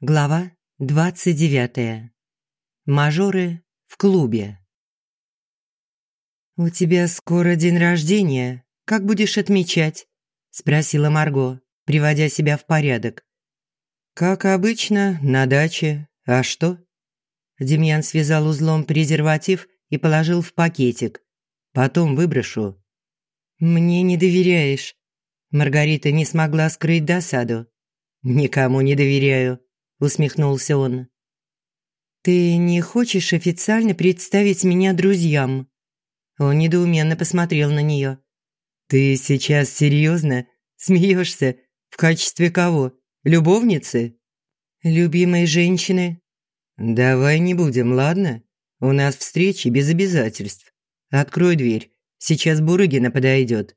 Глава 29. Мажоры в клубе. «У тебя скоро день рождения. Как будешь отмечать?» – спросила Марго, приводя себя в порядок. «Как обычно, на даче. А что?» Демьян связал узлом презерватив и положил в пакетик. «Потом выброшу». «Мне не доверяешь». Маргарита не смогла скрыть досаду. «Никому не доверяю», усмехнулся он. Ты не хочешь официально представить меня друзьям? Он недоуменно посмотрел на нее. Ты сейчас серьезно смеешься? В качестве кого? Любовницы? Любимой женщины? Давай не будем, ладно? У нас встречи без обязательств. Открой дверь. Сейчас Бурыгина подойдет.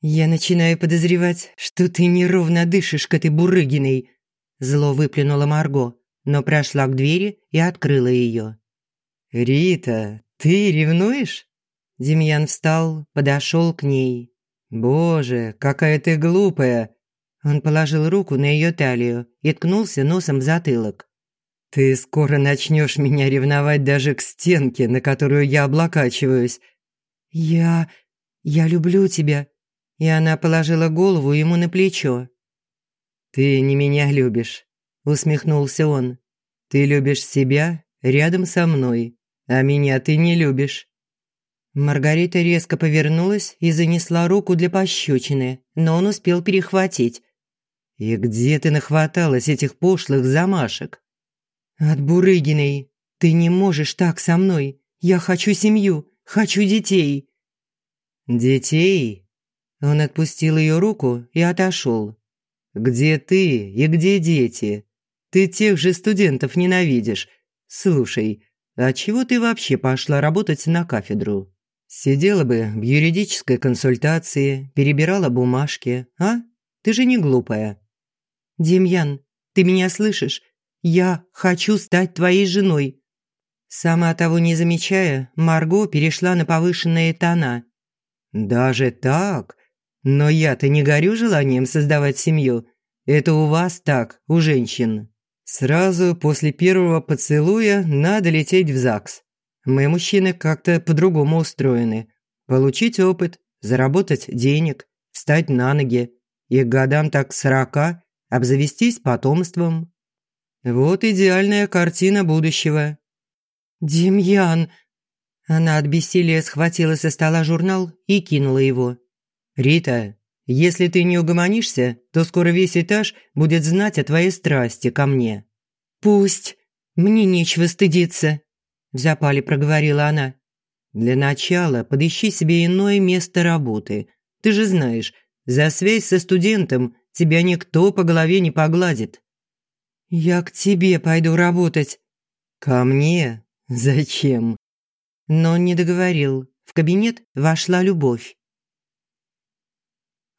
Я начинаю подозревать, что ты неровно дышишь к этой Бурыгиной. Зло выплюнула Марго, но прошла к двери и открыла ее. «Рита, ты ревнуешь?» Демьян встал, подошел к ней. «Боже, какая ты глупая!» Он положил руку на ее талию и ткнулся носом в затылок. «Ты скоро начнешь меня ревновать даже к стенке, на которую я облокачиваюсь». «Я... я люблю тебя». И она положила голову ему на плечо. «Ты не меня любишь», – усмехнулся он. «Ты любишь себя рядом со мной, а меня ты не любишь». Маргарита резко повернулась и занесла руку для пощечины, но он успел перехватить. «И где ты нахваталась этих пошлых замашек?» «От Бурыгиной. Ты не можешь так со мной. Я хочу семью, хочу детей». «Детей?» Он отпустил ее руку и отошел. Где ты и где дети? Ты тех же студентов ненавидишь. Слушай, а чего ты вообще пошла работать на кафедру? Сидела бы в юридической консультации, перебирала бумажки, а? Ты же не глупая. Демьян, ты меня слышишь? Я хочу стать твоей женой. Сама того не замечая, Марго перешла на повышенные тона. Даже так? Но я-то не горю желанием создавать семью. Это у вас так, у женщин. Сразу после первого поцелуя надо лететь в ЗАГС. Мы, мужчины, как-то по-другому устроены. Получить опыт, заработать денег, встать на ноги. И к годам так сорока обзавестись потомством. Вот идеальная картина будущего. «Демьян!» Она от бессилия схватила со стола журнал и кинула его. «Рита, если ты не угомонишься, то скоро весь этаж будет знать о твоей страсти ко мне». «Пусть. Мне нечего стыдиться», – в запале проговорила она. «Для начала подыщи себе иное место работы. Ты же знаешь, за связь со студентом тебя никто по голове не погладит». «Я к тебе пойду работать». «Ко мне? Зачем?» Но не договорил. В кабинет вошла любовь.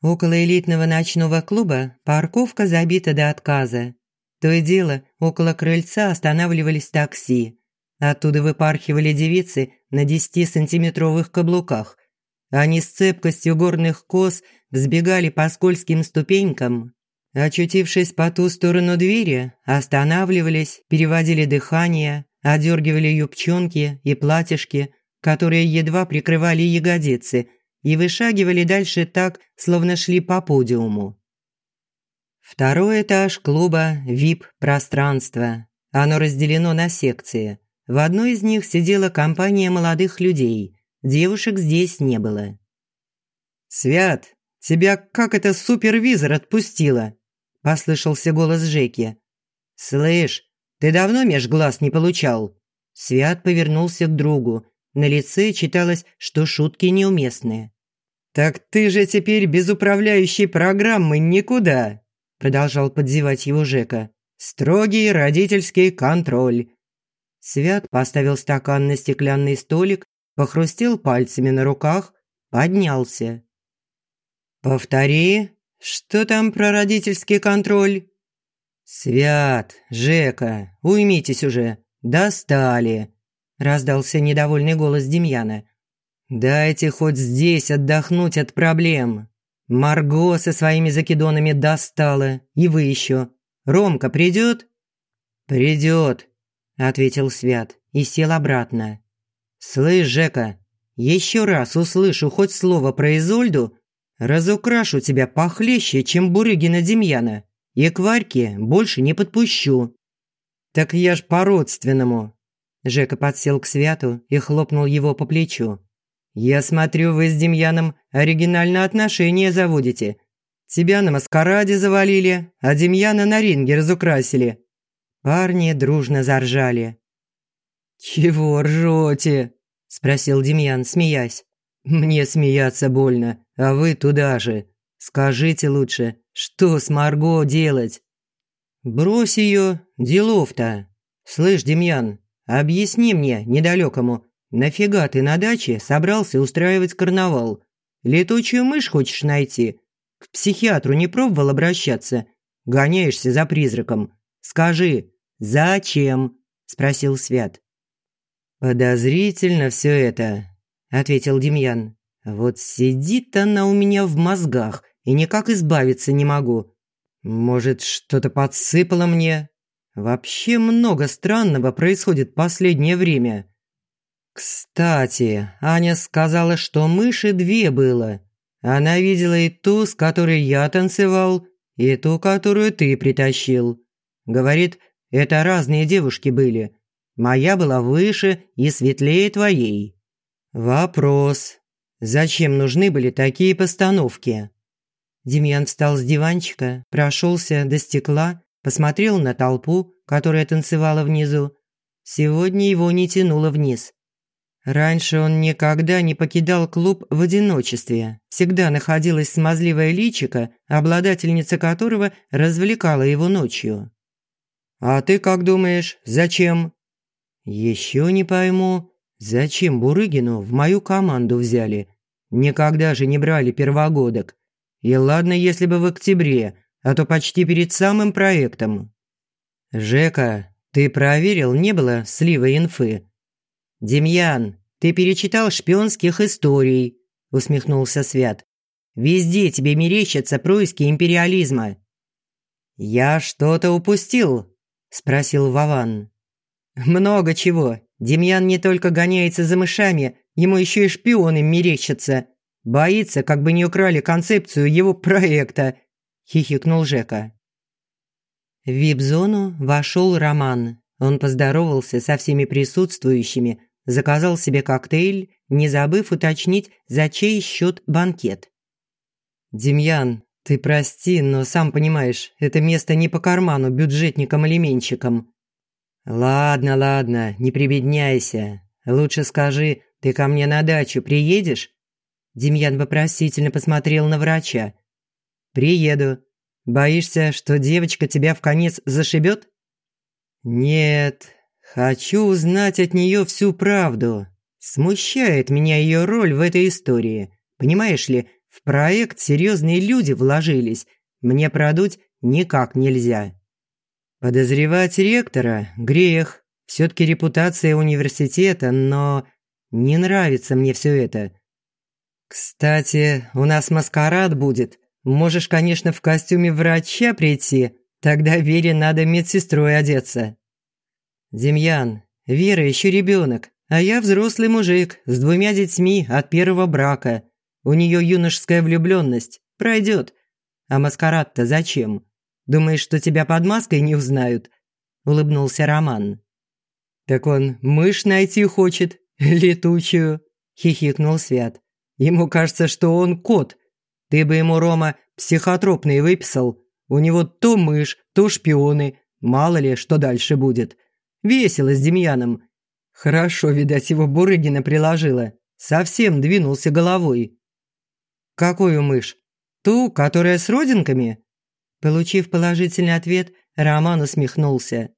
Около элитного ночного клуба парковка забита до отказа. То и дело, около крыльца останавливались такси. Оттуда выпархивали девицы на 10-сантиметровых каблуках. Они с цепкостью горных коз взбегали по скользким ступенькам. Очутившись по ту сторону двери, останавливались, переводили дыхание, одергивали юбчонки и платьишки, которые едва прикрывали ягодицы – и вышагивали дальше так, словно шли по подиуму. Второй этаж клуба «ВИП-пространство». Оно разделено на секции. В одной из них сидела компания молодых людей. Девушек здесь не было. «Свят, тебя как это супервизор отпустила?» – послышался голос Жеки. «Слышь, ты давно меж глаз не получал?» Свят повернулся к другу. На лице читалось, что шутки неуместные. «Так ты же теперь без управляющей программы никуда!» Продолжал подзевать его Жека. «Строгий родительский контроль!» Свят поставил стакан на стеклянный столик, похрустел пальцами на руках, поднялся. «Повтори, что там про родительский контроль?» «Свят, Жека, уймитесь уже, достали!» раздался недовольный голос Демьяна. Дайте хоть здесь отдохнуть от проблем. Марго со своими закидонами достала, и вы еще. Ромка придет? «Придет», – ответил Свят и сел обратно. «Слышь, Жека, еще раз услышу хоть слово про Изольду, разукрашу тебя похлеще, чем Бурыгина Демьяна, и к Варьке больше не подпущу». «Так я ж по-родственному». Жека подсел к Святу и хлопнул его по плечу. «Я смотрю, вы с Демьяном оригинальные отношения заводите. Тебя на маскараде завалили, а Демьяна на ринге разукрасили». Парни дружно заржали. «Чего ржете?» – спросил Демьян, смеясь. «Мне смеяться больно, а вы туда же. Скажите лучше, что с Марго делать?» «Брось ее, делов-то. Слышь, Демьян, объясни мне, недалекому, нафига ты на даче собрался устраивать карнавал? Летучую мышь хочешь найти? К психиатру не пробовал обращаться? Гоняешься за призраком. Скажи, зачем?» – спросил Свят. «Подозрительно все это», – ответил Демьян. «Вот сидит она у меня в мозгах, и никак избавиться не могу. Может, что-то подсыпало мне? Вообще много странного происходит последнее время. Кстати, Аня сказала, что мыши две было. Она видела и ту, с которой я танцевал, и ту, которую ты притащил. Говорит, это разные девушки были. Моя была выше и светлее твоей. Вопрос. Зачем нужны были такие постановки? Демьян встал с диванчика, прошелся до стекла, посмотрел на толпу, которая танцевала внизу. Сегодня его не тянуло вниз. Раньше он никогда не покидал клуб в одиночестве. Всегда находилась смазливая личика, обладательница которого развлекала его ночью. «А ты как думаешь, зачем?» «Еще не пойму, зачем Бурыгину в мою команду взяли? Никогда же не брали первогодок. И ладно, если бы в октябре, а то почти перед самым проектом. Жека, ты проверил, не было слива инфы? Демьян, ты перечитал шпионских историй, усмехнулся Свят. Везде тебе мерещатся происки империализма. Я что-то упустил? спросил Вован. Много чего. Демьян не только гоняется за мышами, ему еще и шпионы мерещатся. Боится, как бы не украли концепцию его проекта», – хихикнул Жека. В вип-зону вошел Роман. Он поздоровался со всеми присутствующими, заказал себе коктейль, не забыв уточнить, за чей счет банкет. «Демьян, ты прости, но сам понимаешь, это место не по карману бюджетникам-алименщикам». «Ладно, ладно, не прибедняйся. Лучше скажи, ты ко мне на дачу приедешь?» Демьян вопросительно посмотрел на врача. «Приеду. Боишься, что девочка тебя в конец зашибет?» «Нет. Хочу узнать от нее всю правду. Смущает меня ее роль в этой истории. Понимаешь ли, в проект серьезные люди вложились. Мне продуть никак нельзя. Подозревать ректора – грех. Все-таки репутация университета, но не нравится мне все это. «Кстати, у нас маскарад будет. Можешь, конечно, в костюме врача прийти. Тогда Вере надо медсестрой одеться». «Демьян, Вера еще ребенок, а я взрослый мужик с двумя детьми от первого брака. У нее юношеская влюбленность. Пройдет. А маскарад-то зачем? Думаешь, что тебя под маской не узнают?» Улыбнулся Роман. «Так он мышь найти хочет, летучую», хихикнул Свят. Ему кажется, что он кот. Ты бы ему, Рома, психотропный выписал. У него то мышь, то шпионы. Мало ли, что дальше будет. Весело с Демьяном. Хорошо, видать, его Бурыгина приложила. Совсем двинулся головой. «Какую мышь? Ту, которая с родинками?» Получив положительный ответ, Роман усмехнулся.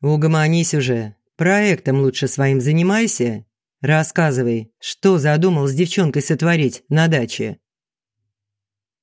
«Угомонись уже. Проектом лучше своим занимайся. Рассказывай, что задумал с девчонкой сотворить на даче?»